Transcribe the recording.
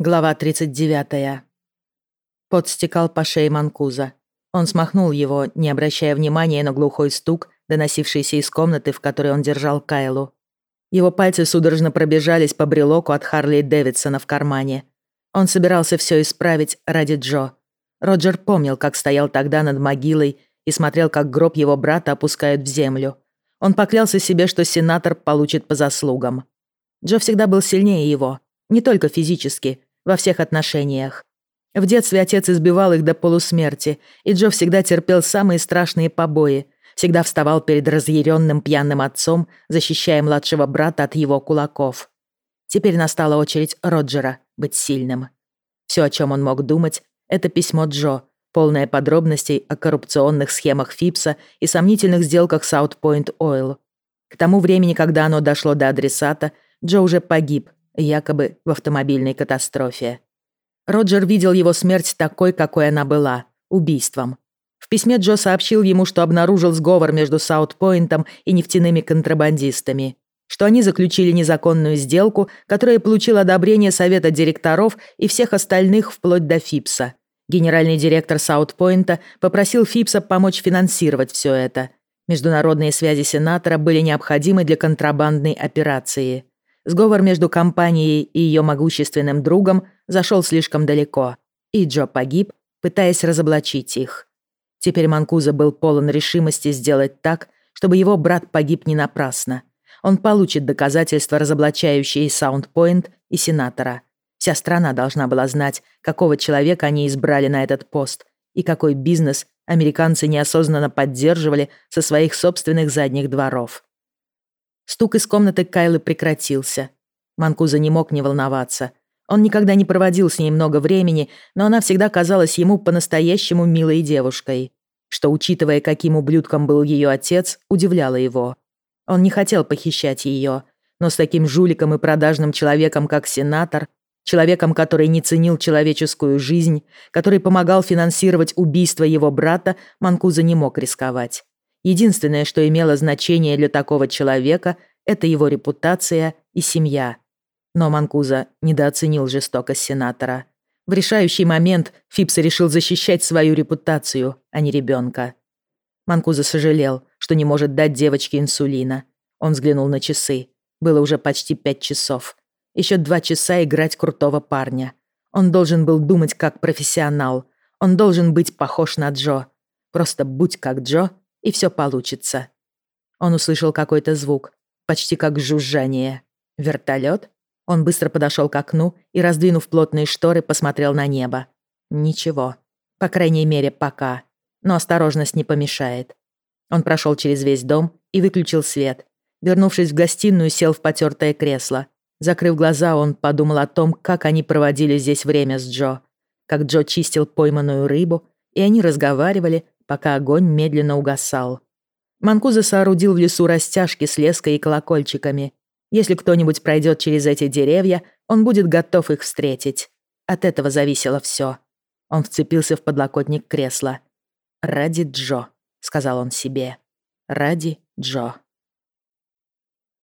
Глава 39. Пот стекал по шее Манкуза. Он смахнул его, не обращая внимания на глухой стук, доносившийся из комнаты, в которой он держал Кайлу. Его пальцы судорожно пробежались по брелоку от Харли Дэвидсона в кармане. Он собирался все исправить ради Джо. Роджер помнил, как стоял тогда над могилой и смотрел, как гроб его брата опускают в землю. Он поклялся себе, что сенатор получит по заслугам. Джо всегда был сильнее его, не только физически, во всех отношениях. В детстве отец избивал их до полусмерти, и Джо всегда терпел самые страшные побои, всегда вставал перед разъяренным пьяным отцом, защищая младшего брата от его кулаков. Теперь настала очередь Роджера быть сильным. Все, о чем он мог думать, это письмо Джо, полное подробностей о коррупционных схемах Фипса и сомнительных сделках South Ойл. К тому времени, когда оно дошло до адресата, Джо уже погиб, якобы в автомобильной катастрофе. Роджер видел его смерть такой, какой она была, убийством. В письме Джо сообщил ему, что обнаружил сговор между Саутпойнтом и нефтяными контрабандистами, что они заключили незаконную сделку, которая получила одобрение совета директоров и всех остальных вплоть до Фипса. Генеральный директор Саутпойнта попросил Фипса помочь финансировать все это. Международные связи сенатора были необходимы для контрабандной операции. Сговор между компанией и ее могущественным другом зашел слишком далеко, и Джо погиб, пытаясь разоблачить их. Теперь Манкуза был полон решимости сделать так, чтобы его брат погиб не напрасно. Он получит доказательства, разоблачающие Саундпойнт и сенатора. Вся страна должна была знать, какого человека они избрали на этот пост и какой бизнес американцы неосознанно поддерживали со своих собственных задних дворов. Стук из комнаты Кайлы прекратился. Манкуза не мог не волноваться. Он никогда не проводил с ней много времени, но она всегда казалась ему по-настоящему милой девушкой, что, учитывая, каким ублюдком был ее отец, удивляло его. Он не хотел похищать ее, но с таким жуликом и продажным человеком, как сенатор, человеком, который не ценил человеческую жизнь, который помогал финансировать убийство его брата, Манкуза не мог рисковать. Единственное, что имело значение для такого человека, это его репутация и семья. Но Манкуза недооценил жестокость сенатора. В решающий момент Фипс решил защищать свою репутацию, а не ребенка. Манкуза сожалел, что не может дать девочке инсулина. Он взглянул на часы. Было уже почти пять часов. Еще два часа играть крутого парня. Он должен был думать как профессионал. Он должен быть похож на Джо. Просто будь как Джо, и все получится. Он услышал какой-то звук, почти как жужжание. Вертолет? Он быстро подошел к окну и, раздвинув плотные шторы, посмотрел на небо. Ничего. По крайней мере, пока. Но осторожность не помешает. Он прошел через весь дом и выключил свет. Вернувшись в гостиную, сел в потертое кресло. Закрыв глаза, он подумал о том, как они проводили здесь время с Джо. Как Джо чистил пойманную рыбу, и они разговаривали, пока огонь медленно угасал. Манкуза соорудил в лесу растяжки с леской и колокольчиками. Если кто-нибудь пройдет через эти деревья, он будет готов их встретить. От этого зависело все. Он вцепился в подлокотник кресла. «Ради Джо», — сказал он себе. «Ради Джо».